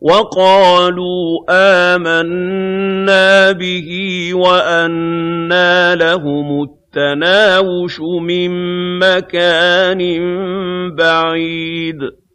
وَقَالُوا آمَنَّا بِهِ وَأَنَّىٰ لَهُمُ التَّنَاوُشُ مِن مَّكَانٍ بَعِيدٍ.